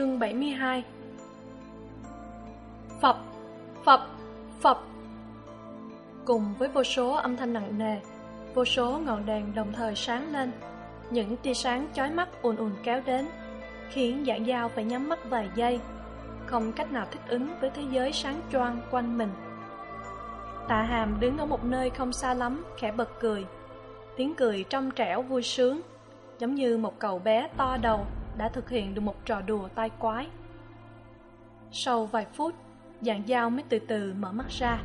Chương 72 Phập, phập, phập. Cùng với vô số âm thanh nặng nề Vô số ngọn đèn đồng thời sáng lên Những tia sáng chói mắt ùn ùn kéo đến Khiến giảng dao phải nhắm mắt vài giây Không cách nào thích ứng với thế giới sáng choang quanh mình. Tạ hàm đứng ở một nơi không xa lắm Khẽ bật cười. Tiếng cười trong trẻo vui sướng Giống như một cậu bé to đầu đã thực hiện được một trò đùa tai quái. Sau vài phút dạng dao mới từ từ mở mắt ra.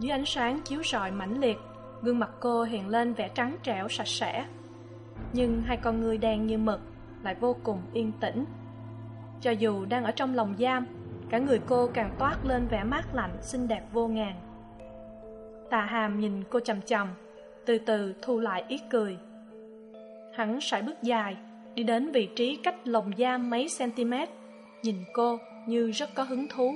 Dưới ánh sáng chiếu rọi mãnh liệt, gương mặt cô hiện lên vẻ trắng trẻo sạch sẽ. Nhưng hai con người đen như mực lại vô cùng yên tĩnh. Cho dù đang ở trong lòng giam, cả người cô càng toát lên vẻ mát lạnh, xinh đẹp vô ngàn. Tà hàm nhìn cô chằm chằm, từ từ thu lại ý cười. Hắn sải bước dài đi đến vị trí cách lồng giam mấy cm nhìn cô như rất có hứng thú.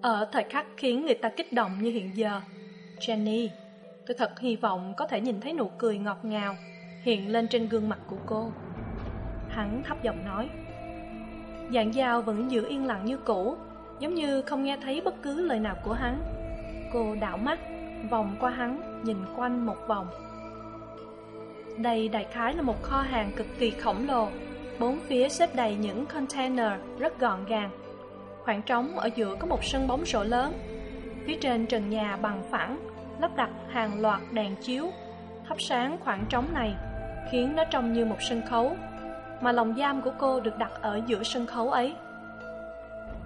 Ở thời khắc khiến người ta kích động như hiện giờ, jenny, tôi thật hy vọng có thể nhìn thấy nụ cười ngọt ngào hiện lên trên gương mặt của cô. Hắn thấp giọng nói, dạng dao vẫn giữ yên lặng như cũ, giống như không nghe thấy bất cứ lời nào của hắn. Cô đảo mắt, vòng qua hắn, nhìn quanh một vòng đây đại khái là một kho hàng cực kỳ khổng lồ. Bốn phía xếp đầy những container rất gọn gàng. Khoảng trống ở giữa có một sân bóng rổ lớn. Phía trên trần nhà bằng phẳng, lắp đặt hàng loạt đèn chiếu, thắp sáng khoảng trống này, khiến nó trông như một sân khấu, mà lồng giam của cô được đặt ở giữa sân khấu ấy.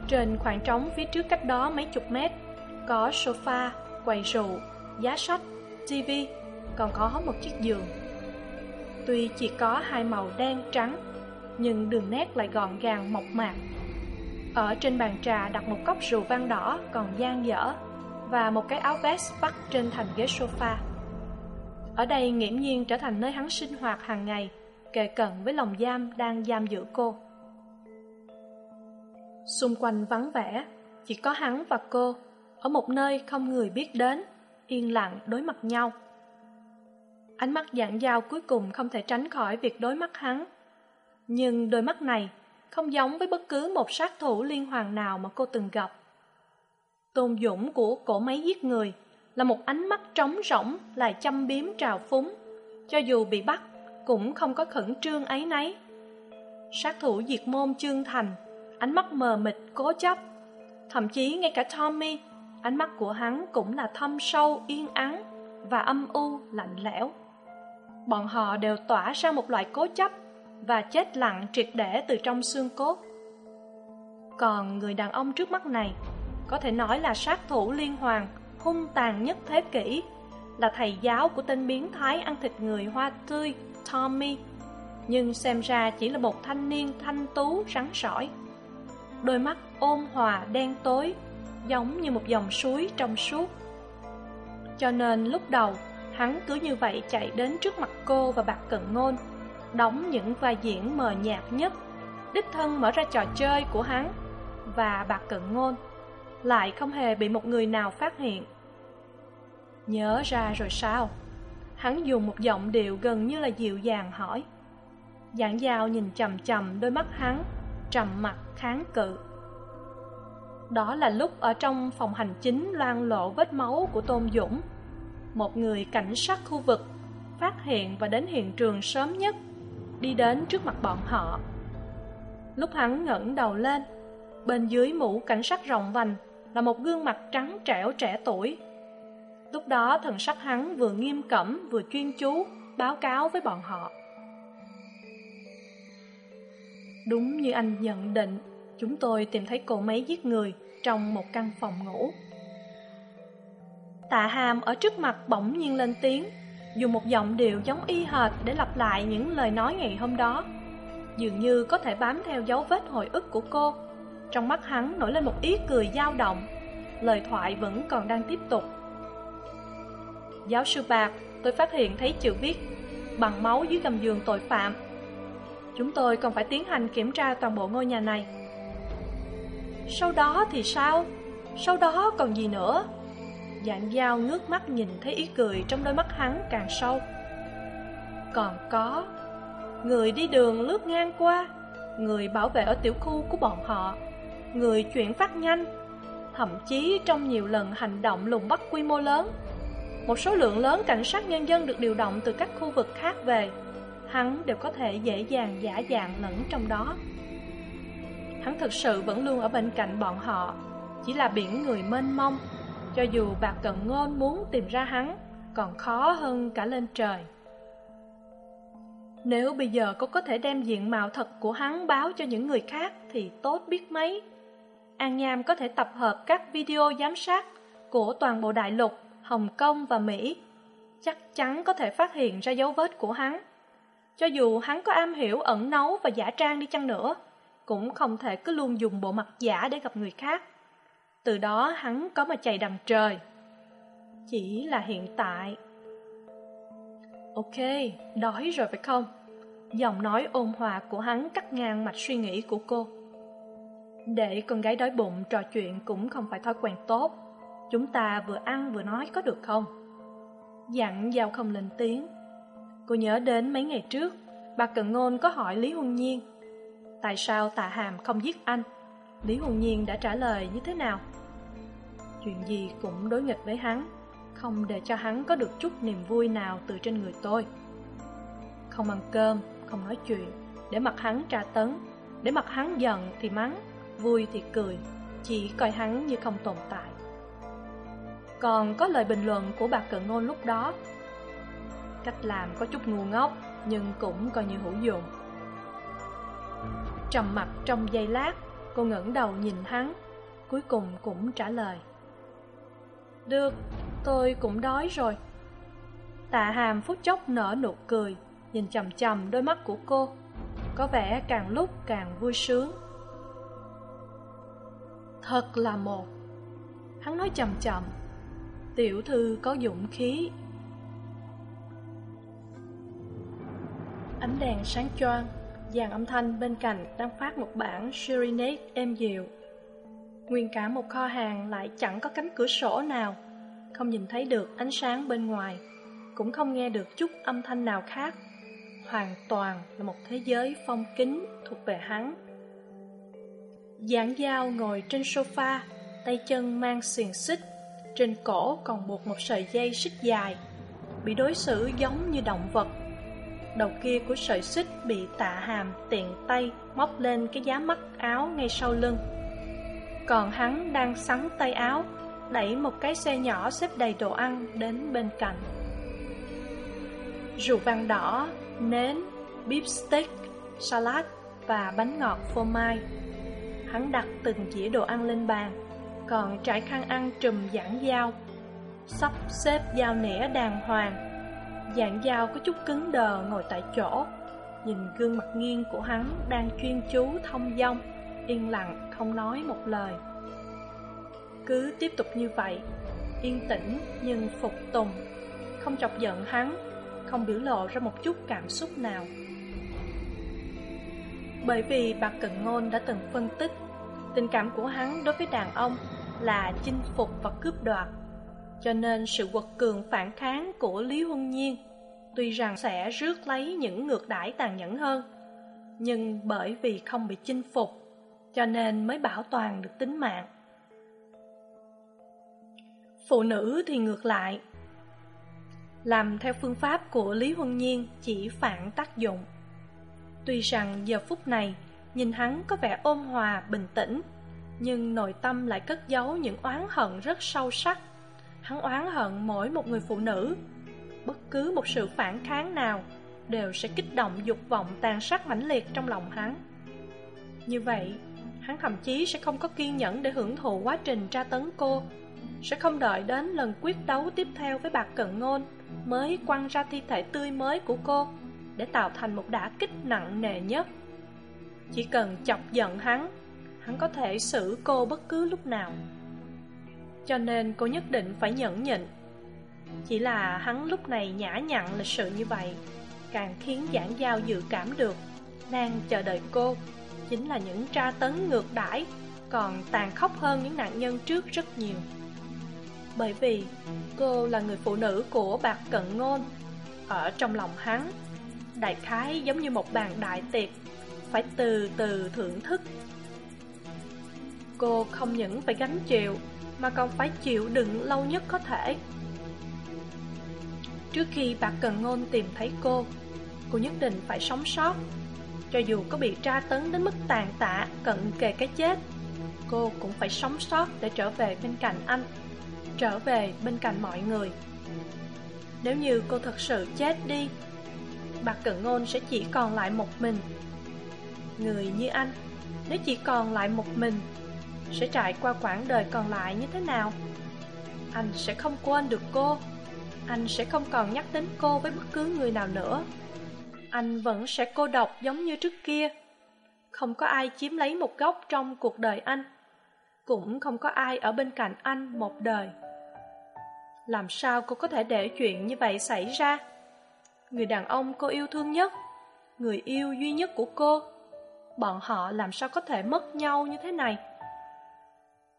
Trên khoảng trống phía trước cách đó mấy chục mét, có sofa, quầy rượu, giá sách tv còn có một chiếc giường tuy chỉ có hai màu đen trắng, nhưng đường nét lại gọn gàng, mộc mạc. Ở trên bàn trà đặt một cốc rượu vang đỏ còn dang dở và một cái áo vest vắt trên thành ghế sofa. Ở đây nghiễm nhiên trở thành nơi hắn sinh hoạt hàng ngày, kề cận với lòng giam đang giam giữ cô. Xung quanh vắng vẻ, chỉ có hắn và cô, ở một nơi không người biết đến, yên lặng đối mặt nhau ánh mắt dạng dao cuối cùng không thể tránh khỏi việc đối mắt hắn. Nhưng đôi mắt này không giống với bất cứ một sát thủ liên hoàn nào mà cô từng gặp. Tôn dũng của cổ máy giết người là một ánh mắt trống rỗng, lại chăm biếm trào phúng. Cho dù bị bắt, cũng không có khẩn trương ấy nấy. Sát thủ diệt môn chương thành, ánh mắt mờ mịt, cố chấp. Thậm chí ngay cả tommy, ánh mắt của hắn cũng là thâm sâu, yên ắng và âm u, lạnh lẽo bọn họ đều tỏa ra một loại cố chấp và chết lặng triệt để từ trong xương cốt. Còn người đàn ông trước mắt này, có thể nói là sát thủ liên hoàn, hung tàn nhất thế kỷ, là thầy giáo của tên biến thái ăn thịt người hoa tươi, tommy. Nhưng xem ra chỉ là một thanh niên thanh tú, rắn sỏi. Đôi mắt ôn hòa, đen tối, giống như một dòng suối trong suốt. Cho nên lúc đầu hắn cứ như vậy chạy đến trước mặt cô và bạc cận ngôn, đóng những vai diễn mờ nhạt nhất. Đích thân mở ra trò chơi của hắn và bạc cận ngôn lại không hề bị một người nào phát hiện. Nhớ ra rồi sao? Hắn dùng một giọng điệu gần như là dịu dàng hỏi. Giảng dao nhìn chằm chằm đôi mắt hắn, trầm mặt kháng cự. Đó là lúc ở trong phòng hành chính loang lộ vết máu của tôn dũng một người cảnh sát khu vực, phát hiện và đến hiện trường sớm nhất, đi đến trước mặt bọn họ. Lúc hắn ngẩng đầu lên, bên dưới mũ cảnh sát rộng vành là một gương mặt trắng trẻo trẻ tuổi. Lúc đó thần sắc hắn vừa nghiêm cẩm, vừa chuyên chú, báo cáo với bọn họ. Đúng như anh nhận định, chúng tôi tìm thấy cô máy giết người trong một căn phòng ngủ tạ hàm ở trước mặt bỗng nhiên lên tiếng, dùng một giọng điệu giống y hệt để lặp lại những lời nói ngày hôm đó. Dường như có thể bám theo dấu vết hồi ức của cô. Trong mắt hắn nổi lên một ý cười dao động, lời thoại vẫn còn đang tiếp tục. Giáo sư bạc, tôi phát hiện thấy chữ viết, bằng máu dưới gầm giường tội phạm. Chúng tôi còn phải tiến hành kiểm tra toàn bộ ngôi nhà này. Sau đó thì sao? Sau đó còn gì nữa? Dạng dao ngước mắt nhìn thấy ý cười trong đôi mắt hắn càng sâu. Còn có, người đi đường lướt ngang qua, người bảo vệ ở tiểu khu của bọn họ, người chuyển phát nhanh, thậm chí trong nhiều lần hành động lùng bắt quy mô lớn. Một số lượng lớn cảnh sát nhân dân được điều động từ các khu vực khác về. Hắn đều có thể dễ dàng giả dạng lẫn trong đó. Hắn thực sự vẫn luôn ở bên cạnh bọn họ, chỉ là biển người mênh mông cho dù bạc cận ngôn muốn tìm ra hắn, còn khó hơn cả lên trời. Nếu bây giờ cô có thể đem diện mạo thật của hắn báo cho những người khác thì tốt biết mấy. An nham có thể tập hợp các video giám sát của toàn bộ đại lục, hồng kông và mỹ. Chắc chắn có thể phát hiện ra dấu vết của hắn. Cho dù hắn có am hiểu ẩn nấu và giả trang đi chăng nữa, cũng không thể cứ luôn dùng bộ mặt giả để gặp người khác từ đó hắn có mà chạy đầm trời. Chỉ là hiện tại. Ok, đói rồi phải không? Giọng nói ôn hòa của hắn cắt ngang mạch suy nghĩ của cô. Để con gái đói bụng, trò chuyện cũng không phải thói quen tốt. Chúng ta vừa ăn vừa nói có được không? Dặn giao không lên tiếng. Cô nhớ đến mấy ngày trước, bà cận ngôn có hỏi lý huân nhiên, tại sao tạ hàm không giết anh? Lý hùng nhiên đã trả lời như thế nào? Chuyện gì cũng đối nghịch với hắn, không để cho hắn có được chút niềm vui nào từ trên người tôi. Không ăn cơm, không nói chuyện, để mặt hắn tra tấn, để mặt hắn giận thì mắng, vui thì cười, chỉ coi hắn như không tồn tại. Còn có lời bình luận của bà cận ngôn lúc đó. Cách làm có chút ngu ngốc, nhưng cũng coi như hữu dụng. Trầm mặt trong giây lát cô ngẩng đầu nhìn hắn, cuối cùng cũng trả lời. Được, tôi cũng đói rồi. Tạ hàm phút chốc nở nụ cười, nhìn chầm chầm đôi mắt của cô. Có vẻ càng lúc càng vui sướng. Thật là một. Hắn nói chậm chậm tiểu thư có dũng khí. Ánh đèn sáng choang dàn âm thanh bên cạnh đang phát một bản serenade êm dịu. Nguyên cả một kho hàng lại chẳng có cánh cửa sổ nào. Không nhìn thấy được ánh sáng bên ngoài, cũng không nghe được chút âm thanh nào khác. Hoàn toàn là một thế giới phong kín thuộc về hắn. Giảng dao ngồi trên sofa, tay chân mang xiềng xích, trên cổ còn buộc một sợi dây xích dài, bị đối xử giống như động vật đầu kia của sợi xích bị tạ hàm tiện tay móc lên cái giá mắt áo ngay sau lưng. Còn hắn đang sắn tay áo, đẩy một cái xe nhỏ xếp đầy đồ ăn đến bên cạnh. Rượu vang đỏ, nến beef steak salad và bánh ngọt phô mai. Hắn đặt từng dĩa đồ ăn lên bàn, còn trải khăn ăn trùm giảng dao, sắp xếp dao nĩa đàng hoàng dạng dao có chút cứng đờ ngồi tại chỗ. Nhìn gương mặt nghiêng của hắn đang chuyên chú thông dong, yên lặng, không nói một lời. Cứ tiếp tục như vậy, yên tĩnh nhưng phục tùng. Không chọc giận hắn, không biểu lộ ra một chút cảm xúc nào. Bởi vì bà cận ngôn đã từng phân tích, tình cảm của hắn đối với đàn ông là chinh phục và cướp đoạt cho nên sự quật cường phản kháng của lý huân nhiên tuy rằng sẽ rước lấy những ngược đãi tàn nhẫn hơn, nhưng bởi vì không bị chinh phục cho nên mới bảo toàn được tính mạng. Phụ nữ thì ngược lại, làm theo phương pháp của lý huân nhiên chỉ phản tác dụng. Tuy rằng giờ phút này nhìn hắn có vẻ ôn hòa, bình tĩnh, nhưng nội tâm lại cất giấu những oán hận rất sâu sắc hắn oán hận mỗi một người phụ nữ. Bất cứ một sự phản kháng nào đều sẽ kích động dục vọng tàn sát mãnh liệt trong lòng hắn. Như vậy, hắn thậm chí sẽ không có kiên nhẫn để hưởng thụ quá trình tra tấn cô, sẽ không đợi đến lần quyết đấu tiếp theo với bạc cận ngôn mới quăng ra thi thể tươi mới của cô để tạo thành một đả kích nặng nề nhất. Chỉ cần chọc giận hắn hắn có thể xử cô bất cứ lúc nào cho nên cô nhất định phải nhẫn nhịn. Chỉ là hắn lúc này nhã nhặn lịch sự như vậy, càng khiến giảng giao dự cảm được. Đang chờ đợi cô chính là những tra tấn ngược đãi, còn tàn khốc hơn những nạn nhân trước rất nhiều. Bởi vì cô là người phụ nữ của bạc cận ngôn. Ở trong lòng hắn, đại khái giống như một bàn đại tiệc, phải từ từ thưởng thức. Cô không những phải gánh chịu mà còn phải chịu đựng lâu nhất có thể. Trước khi bạc cần ngôn tìm thấy cô cô nhất định phải sống sót. Cho dù có bị tra tấn đến mức tàn tạ, cận kề cái chết, cô cũng phải sống sót để trở về bên cạnh anh, trở về bên cạnh mọi người. Nếu như cô thật sự chết đi, bạc cận ngôn sẽ chỉ còn lại một mình. Người như anh, nếu chỉ còn lại một mình sẽ trải qua quãng đời còn lại như thế nào? Anh sẽ không quên được cô. Anh sẽ không còn nhắc đến cô với bất cứ người nào nữa. Anh vẫn sẽ cô độc giống như trước kia. Không có ai chiếm lấy một góc trong cuộc đời anh. Cũng không có ai ở bên cạnh anh một đời. Làm sao cô có thể để chuyện như vậy xảy ra? Người đàn ông cô yêu thương nhất, người yêu duy nhất của cô, bọn họ làm sao có thể mất nhau như thế này?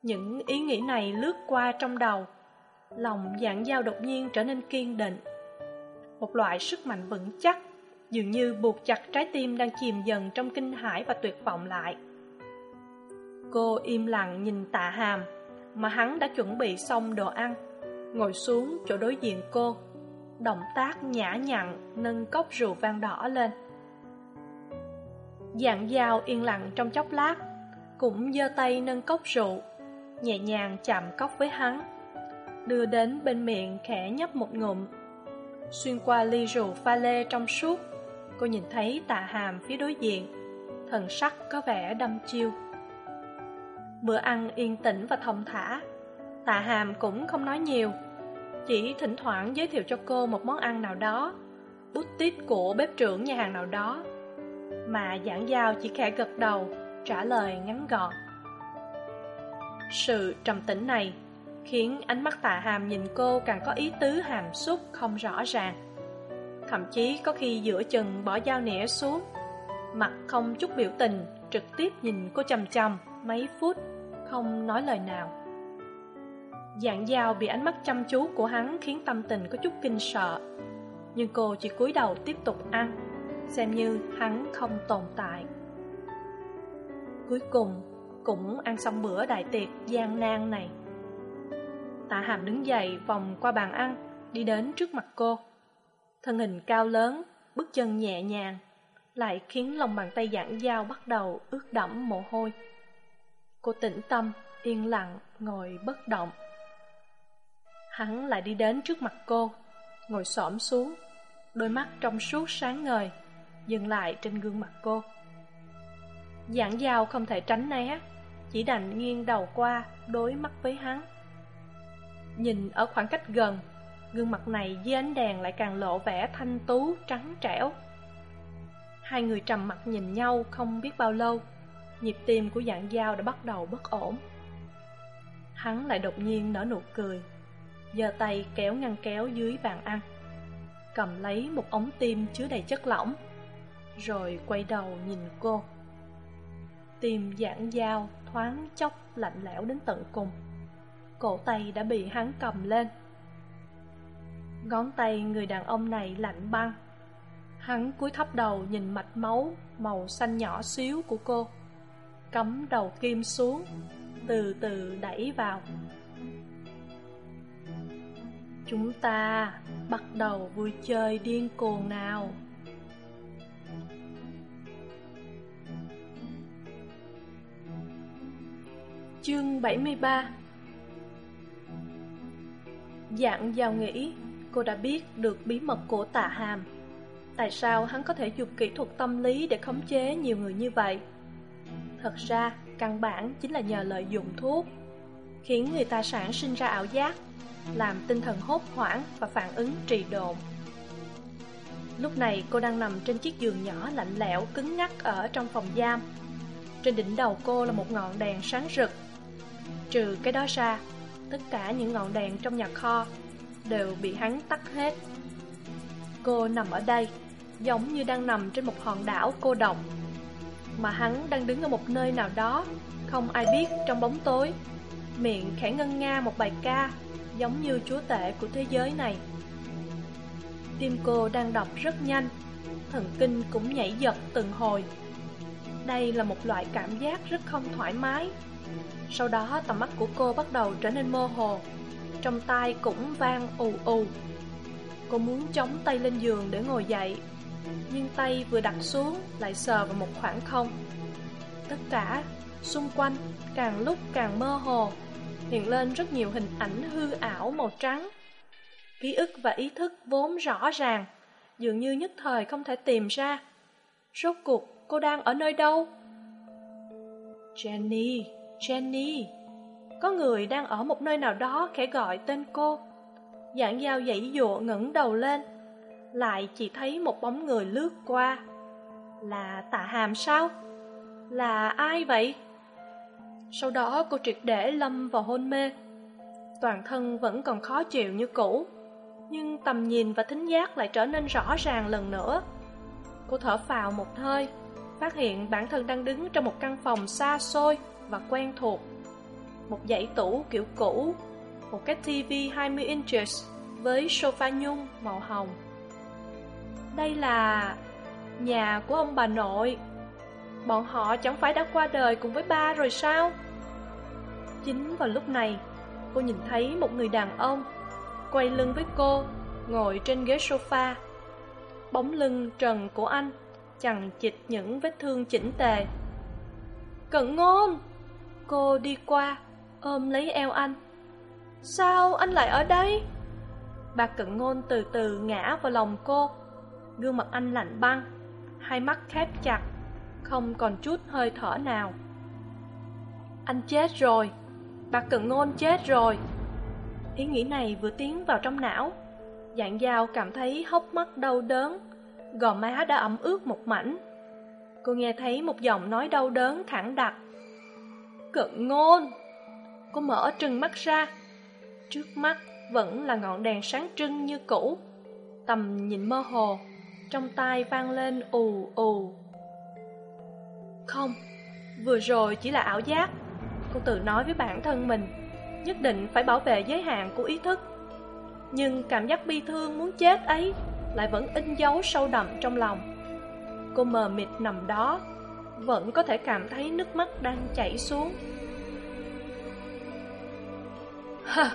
Những ý nghĩ này lướt qua trong đầu, lòng dạng dao đột nhiên trở nên kiên định. Một loại sức mạnh vững chắc, dường như buộc chặt trái tim đang chìm dần trong kinh hãi và tuyệt vọng lại. Cô im lặng nhìn tạ hàm, mà hắn đã chuẩn bị xong đồ ăn, ngồi xuống chỗ đối diện cô, động tác nhã nhặn, nâng cốc rượu vang đỏ lên. Dạng dao yên lặng trong chốc lát, cũng giơ tay nâng cốc rượu nhẹ nhàng chạm cốc với hắn, đưa đến bên miệng khẽ nhấp một ngụm. Xuyên qua ly rượu pha lê trong suốt, cô nhìn thấy tạ hàm phía đối diện, thần sắc có vẻ đăm chiêu. Bữa ăn yên tĩnh và thông thả, tạ hàm cũng không nói nhiều, chỉ thỉnh thoảng giới thiệu cho cô một món ăn nào đó bút tít của bếp trưởng nhà hàng nào đó, mà giảng giao chỉ khẽ gật đầu, trả lời ngắn gọn sự trầm tĩnh này khiến ánh mắt tạ hàm nhìn cô càng có ý tứ hàm xúc không rõ ràng. Thậm chí có khi giữa chừng bỏ dao nĩa xuống, mặt không chút biểu tình, trực tiếp nhìn cô chằm chằm mấy phút, không nói lời nào. Dạng dao bị ánh mắt chăm chú của hắn khiến tâm tình có chút kinh sợ, nhưng cô chỉ cúi đầu tiếp tục ăn, xem như hắn không tồn tại. Cuối cùng cũng ăn xong bữa đại tiệc gian nan này. Tạ hàm đứng dậy vòng qua bàn ăn, đi đến trước mặt cô. Thân hình cao lớn, bước chân nhẹ nhàng, lại khiến lòng bàn tay giãn dao bắt đầu ướt đẫm mồ hôi. Cô tĩnh tâm, yên lặng, ngồi bất động. Hắn lại đi đến trước mặt cô, ngồi xổm xuống, đôi mắt trong suốt sáng ngời, dừng lại trên gương mặt cô. Giảng dao không thể tránh né chỉ đành nghiêng đầu qua, đối mắt với hắn. Nhìn ở khoảng cách gần, gương mặt này dưới ánh đèn lại càng lộ vẻ thanh tú, trắng trẻo. Hai người trầm mặt nhìn nhau không biết bao lâu, nhịp tim của dạng dao đã bắt đầu bất ổn. Hắn lại đột nhiên nở nụ cười, giơ tay kéo ngăn kéo dưới bàn ăn, cầm lấy một ống tim chứa đầy chất lỏng, rồi quay đầu nhìn cô. Tim dạng dao thoáng chốc lạnh lẽo đến tận cùng. Cổ tay đã bị hắn cầm lên. Ngón tay người đàn ông này lạnh băng. Hắn cúi thấp đầu nhìn mạch máu màu xanh nhỏ xíu của cô. Cắm đầu kim xuống, từ từ đẩy vào. Chúng ta bắt đầu vui chơi điên cuồng nào. Chương 73 Dạng giàu nghĩ cô đã biết được bí mật của tạ hàm Tại sao hắn có thể dùng kỹ thuật tâm lý để khống chế nhiều người như vậy Thật ra, căn bản chính là nhờ lợi dụng thuốc khiến người ta sản sinh ra ảo giác, làm tinh thần hốt hoảng và phản ứng trì độn. Lúc này cô đang nằm trên chiếc giường nhỏ lạnh lẽo, cứng ngắc ở trong phòng giam. Trên đỉnh đầu cô là một ngọn đèn sáng rực. Trừ cái đó ra, tất cả những ngọn đèn trong nhà kho đều bị hắn tắt hết. Cô nằm ở đây, giống như đang nằm trên một hòn đảo cô độc. Mà hắn đang đứng ở một nơi nào đó, không ai biết trong bóng tối. Miệng khẽ ngân nga một bài ca, giống như chúa tể của thế giới này. Tim cô đang đập rất nhanh, thần kinh cũng nhảy giật từng hồi. Đây là một loại cảm giác rất không thoải mái. Sau đó tầm mắt của cô bắt đầu trở nên mơ hồ, trong tai cũng vang ù ù. Cô muốn chống tay lên giường để ngồi dậy, nhưng tay vừa đặt xuống lại sờ vào một khoảng không. Tất cả xung quanh càng lúc càng mơ hồ, hiện lên rất nhiều hình ảnh hư ảo màu trắng. Ký ức và ý thức vốn rõ ràng, dường như nhất thời không thể tìm ra. Rốt cuộc cô đang ở nơi đâu? Jenny, Jenny. Có người đang ở một nơi nào đó khẽ gọi tên cô. Dạng giao dãy dụa ngẩng đầu lên, lại chỉ thấy một bóng người lướt qua. Là tạ hàm sao? Là ai vậy? Sau đó cô triệt để lâm vào hôn mê. Toàn thân vẫn còn khó chịu như cũ nhưng tầm nhìn và thính giác lại trở nên rõ ràng lần nữa. Cô thở phào một hơi, phát hiện bản thân đang đứng trong một căn phòng xa xôi và quen thuộc. Một dãy tủ kiểu cũ, một cái TV 20 inches với sofa nhung màu hồng. Đây là nhà của ông bà nội. Bọn họ chẳng phải đã qua đời cùng với ba rồi sao? Chính vào lúc này, cô nhìn thấy một người đàn ông quay lưng với cô, ngồi trên ghế sofa. Bóng lưng trần của anh, chằng chịt những vết thương chỉnh tề. Cận ngôn! Cô đi qua, ôm lấy eo anh. Sao anh lại ở đây? Bà cận ngôn từ từ ngã vào lòng cô. Gương mặt anh lạnh băng, hai mắt khép chặt, không còn chút hơi thở nào. Anh chết rồi, bà cận ngôn chết rồi. Ý nghĩ này vừa tiến vào trong não Dạng dao cảm thấy hốc mắt đau đớn Gò má đã ẩm ướt một mảnh Cô nghe thấy một giọng nói đau đớn thẳng đặc Cận ngôn. Cô mở trừng mắt ra. Trước mắt vẫn là ngọn đèn sáng trưng như cũ. Tầm nhìn mơ hồ, Trong tai vang lên ù ù. Không, Vừa rồi chỉ là ảo giác. Cô tự nói với bản thân mình, nhất định phải bảo vệ giới hạn của ý thức. Nhưng cảm giác bi thương muốn chết ấy lại vẫn in dấu sâu đậm trong lòng. Cô mờ mịt nằm đó vẫn có thể cảm thấy nước mắt đang chảy xuống. Ha!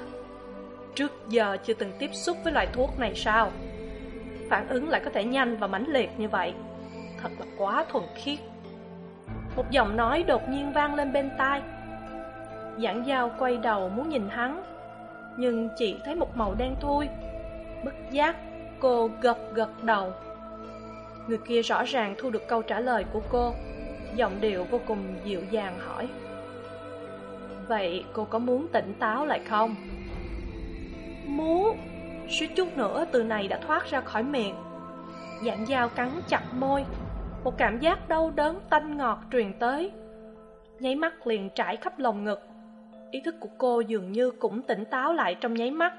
Trước giờ chưa từng tiếp xúc với loại thuốc này sao? Phản ứng lại có thể nhanh và mãnh liệt như vậy. Thật là quá thuần khiết. Một giọng nói đột nhiên vang lên bên tai. Giảng giao quay đầu muốn nhìn hắn, Nhưng chỉ thấy một màu đen thui. Bất giác, cô gật gật đầu. Người kia rõ ràng thu được câu trả lời của cô. Giọng điệu vô cùng dịu dàng hỏi. Vậy cô có muốn tỉnh táo lại không? Muốn. Suýt chút nữa từ này đã thoát ra khỏi miệng. Dạng dao cắn chặt môi. Một cảm giác đau đớn tanh ngọt truyền tới. Nháy mắt liền trải khắp lồng ngực. Ý thức của cô dường như cũng tỉnh táo lại trong nháy mắt.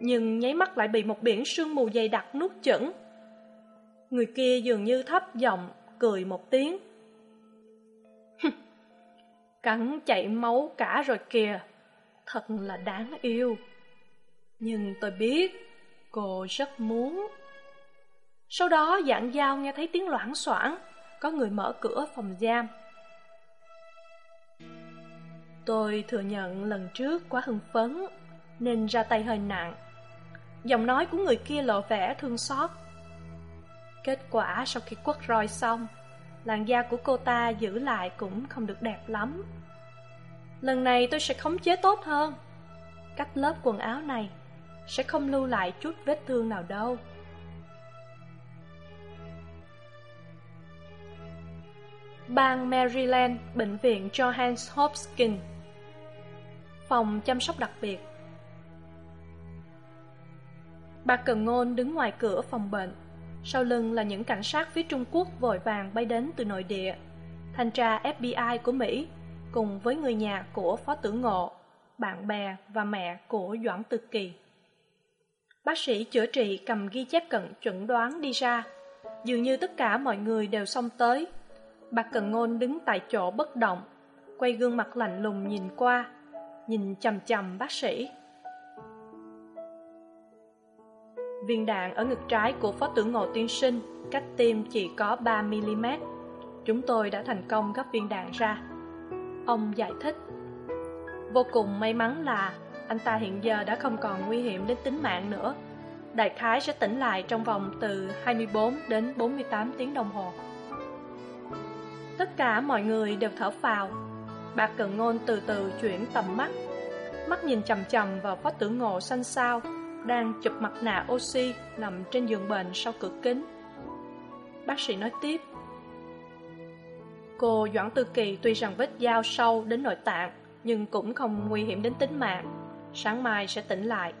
Nhưng nháy mắt lại bị một biển sương mù dày đặc nuốt chửng. Người kia dường như thấp giọng, cười một tiếng cắn chảy máu cả rồi kìa thật là đáng yêu nhưng tôi biết cô rất muốn sau đó dạng dao nghe thấy tiếng loảng xoảng có người mở cửa phòng giam Tôi thừa nhận lần trước quá hưng phấn, nên ra tay hơi nặng. Giọng nói của người kia lộ vẻ thương xót. Kết quả sau khi quất roi xong, làn da của cô ta giữ lại cũng không được đẹp lắm. Lần này tôi sẽ khống chế tốt hơn. Cách lớp quần áo này sẽ không lưu lại chút vết thương nào đâu. Bang Maryland, Bệnh viện Johns Hopkins phòng chăm sóc đặc biệt bà cần ngôn đứng ngoài cửa phòng bệnh sau lưng là những cảnh sát phía trung quốc vội vàng bay đến từ nội địa. Thanh tra fbi của mỹ cùng với người nhà của phó tử ngộ, bạn bè và mẹ của doãn Tự kỳ. Bác sĩ chữa trị cầm ghi chép cận chuẩn đoán đi ra. Dường như tất cả mọi người đều xông tới. Bà cần ngôn đứng tại chỗ bất động, quay gương mặt lạnh lùng nhìn qua, nhìn chằm chằm bác sĩ. Viên đạn ở ngực trái của phó tử ngộ tiên sinh, cách tim chỉ có ba mm chúng tôi đã thành công gấp viên đạn ra. Ông giải thích, vô cùng may mắn là anh ta hiện giờ đã không còn nguy hiểm đến tính mạng nữa. Đại khái sẽ tỉnh lại trong vòng từ 24 đến 48 tiếng đồng hồ. Tất cả mọi người đều thở phào. Bà Cận ngôn từ từ chuyển tầm mắt mắt nhìn chằm chằm vào phó tử ngộ xanh xao đang chụp mặt nạ oxy nằm trên giường bệnh sau cửa kính. Bác sĩ nói tiếp, cô doãn tư kỳ tuy rằng vết dao sâu đến nội tạng, nhưng cũng không nguy hiểm đến tính mạng. Sáng mai sẽ tỉnh lại.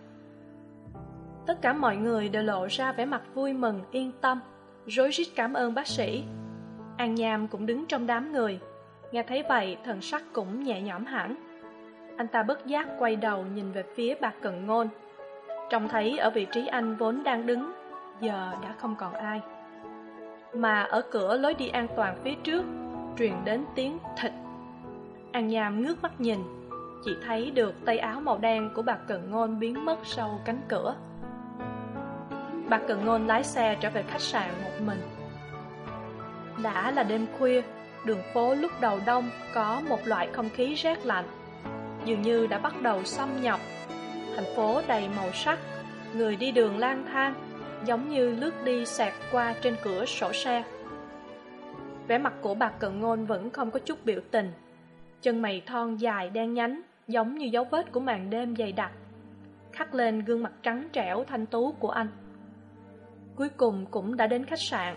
Tất cả mọi người đều lộ ra vẻ mặt vui mừng, yên tâm, rối rít cảm ơn bác sĩ. An nham cũng đứng trong đám người. Nghe thấy vậy, thần sắc cũng nhẹ nhõm hẳn. Anh ta bất giác quay đầu nhìn về phía bà cận ngôn trông thấy ở vị trí anh vốn đang đứng, giờ đã không còn ai. Mà ở cửa lối đi an toàn phía trước, truyền đến tiếng thịt. An nham ngước mắt nhìn, chỉ thấy được tay áo màu đen của bà cần ngôn biến mất sau cánh cửa. Bà cần ngôn lái xe trở về khách sạn một mình. Đã là đêm khuya, đường phố lúc đầu đông, có một loại không khí rét lạnh, dường như đã bắt đầu xâm nhập thành phố đầy màu sắc, người đi đường lang thang, giống như lướt đi xẹt qua trên cửa sổ xe. Vẻ mặt của bà cận ngôn vẫn không có chút biểu tình. Chân mày thon dài đen nhánh, giống như dấu vết của màn đêm dày đặc, khắc lên gương mặt trắng trẻo thanh tú của anh. Cuối cùng cũng đã đến khách sạn.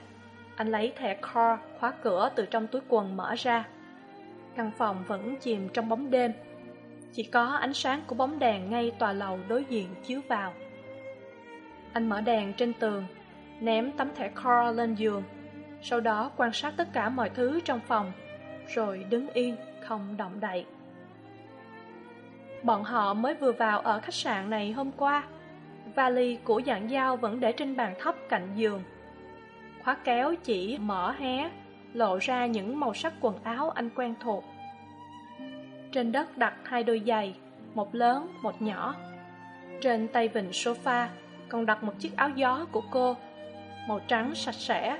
Anh lấy thẻ car khóa cửa từ trong túi quần mở ra. Căn phòng vẫn chìm trong bóng đêm chỉ có ánh sáng của bóng đèn ngay tòa lầu đối diện chiếu vào. Anh mở đèn trên tường, ném tấm thẻ car lên giường, sau đó quan sát tất cả mọi thứ trong phòng, rồi đứng yên, không động đậy. Bọn họ mới vừa vào ở khách sạn này hôm qua. Vali của dạng dao vẫn để trên bàn thấp cạnh giường. Khóa kéo chỉ mở hé, lộ ra những màu sắc quần áo anh quen thuộc trên đất đặt hai đôi giày, một lớn, một nhỏ. Trên tay vịnh sofa còn đặt một chiếc áo gió của cô, màu trắng sạch sẽ,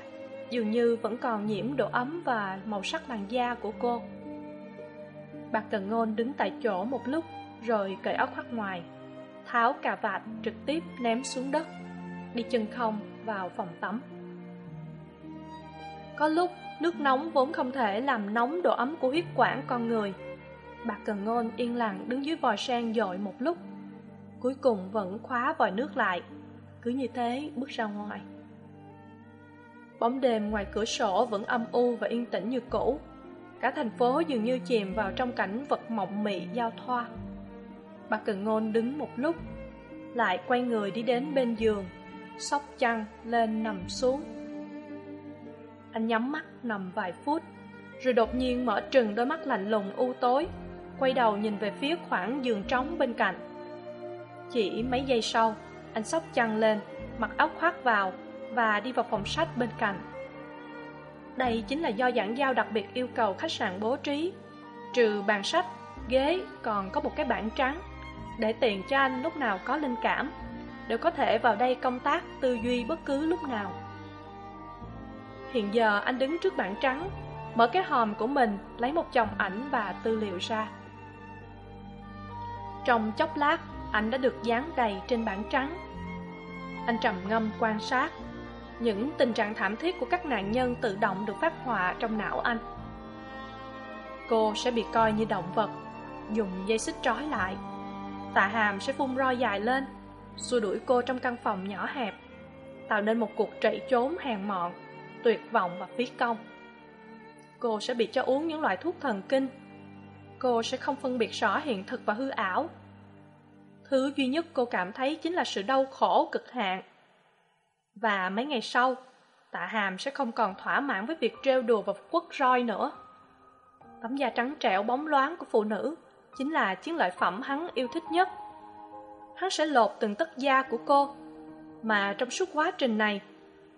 dường như vẫn còn nhiễm độ ấm và màu sắc làn da của cô. Bà cần ngôn đứng tại chỗ một lúc rồi cởi áo khoác ngoài, tháo cà vạt trực tiếp ném xuống đất, đi chân không vào phòng tắm. Có lúc nước nóng vốn không thể làm nóng độ ấm của huyết quản con người bà cần ngôn yên lặng đứng dưới vòi sen dội một lúc. Cuối cùng vẫn khóa vòi nước lại. Cứ như thế bước ra ngoài. Bóng đêm ngoài cửa sổ vẫn âm u và yên tĩnh như cũ. Cả thành phố dường như chìm vào trong cảnh vật mộng mị giao thoa. Bà cần ngôn đứng một lúc, lại quay người đi đến bên giường xốc chăn lên nằm xuống. Anh nhắm mắt nằm vài phút, rồi đột nhiên mở trừng đôi mắt lạnh lùng u tối quay đầu nhìn về phía khoảng giường trống bên cạnh. Chỉ mấy giây sau, anh xốc chăn lên, mặc áo khoác vào và đi vào phòng sách bên cạnh. Đây chính là do giảng giao đặc biệt yêu cầu khách sạn bố trí. Trừ bàn sách, ghế, còn có một cái bảng trắng. Để tiện cho anh lúc nào có linh cảm đều có thể vào đây công tác, tư duy bất cứ lúc nào. Hiện giờ anh đứng trước bảng trắng, mở cái hòm của mình, lấy một chồng ảnh và tư liệu ra trong chốc lát ảnh đã được dán đầy trên bảng trắng. Anh trầm ngâm quan sát những tình trạng thảm thiết của các nạn nhân tự động được phát họa trong não anh. Cô sẽ bị coi như động vật, dùng dây xích trói lại. Tạ hàm sẽ phun roi dài lên, xua đuổi cô trong căn phòng nhỏ hẹp, tạo nên một cuộc chạy trốn hèn mọn, tuyệt vọng và phí công. Cô sẽ bị cho uống những loại thuốc thần kinh cô sẽ không phân biệt rõ hiện thực và hư ảo. Thứ duy nhất cô cảm thấy chính là sự đau khổ cực hạn. Và mấy ngày sau, tạ hàm sẽ không còn thỏa mãn với việc trêu đùa và quất roi nữa. Tấm da trắng trẻo bóng loáng của phụ nữ chính là chiến lợi phẩm hắn yêu thích nhất. Hắn sẽ lột từng tấc da của cô, mà trong suốt quá trình này,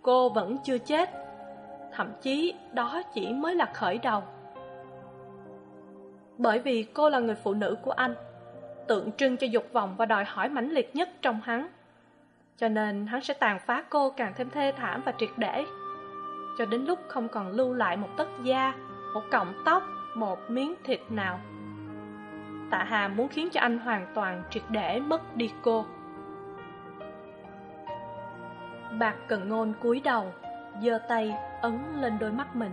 cô vẫn chưa chết. Thậm chí đó chỉ mới là khởi đầu bởi vì cô là người phụ nữ của anh, tượng trưng cho dục vọng và đòi hỏi mãnh liệt nhất trong hắn. Cho nên hắn sẽ tàn phá cô càng thêm thê thảm và triệt để. Cho đến lúc không còn lưu lại một tấc da, một cọng tóc, một miếng thịt nào. Tạ hà muốn khiến cho anh hoàn toàn triệt để mất đi cô. Bạc cần ngôn cúi đầu, giơ tay, ấn lên đôi mắt mình.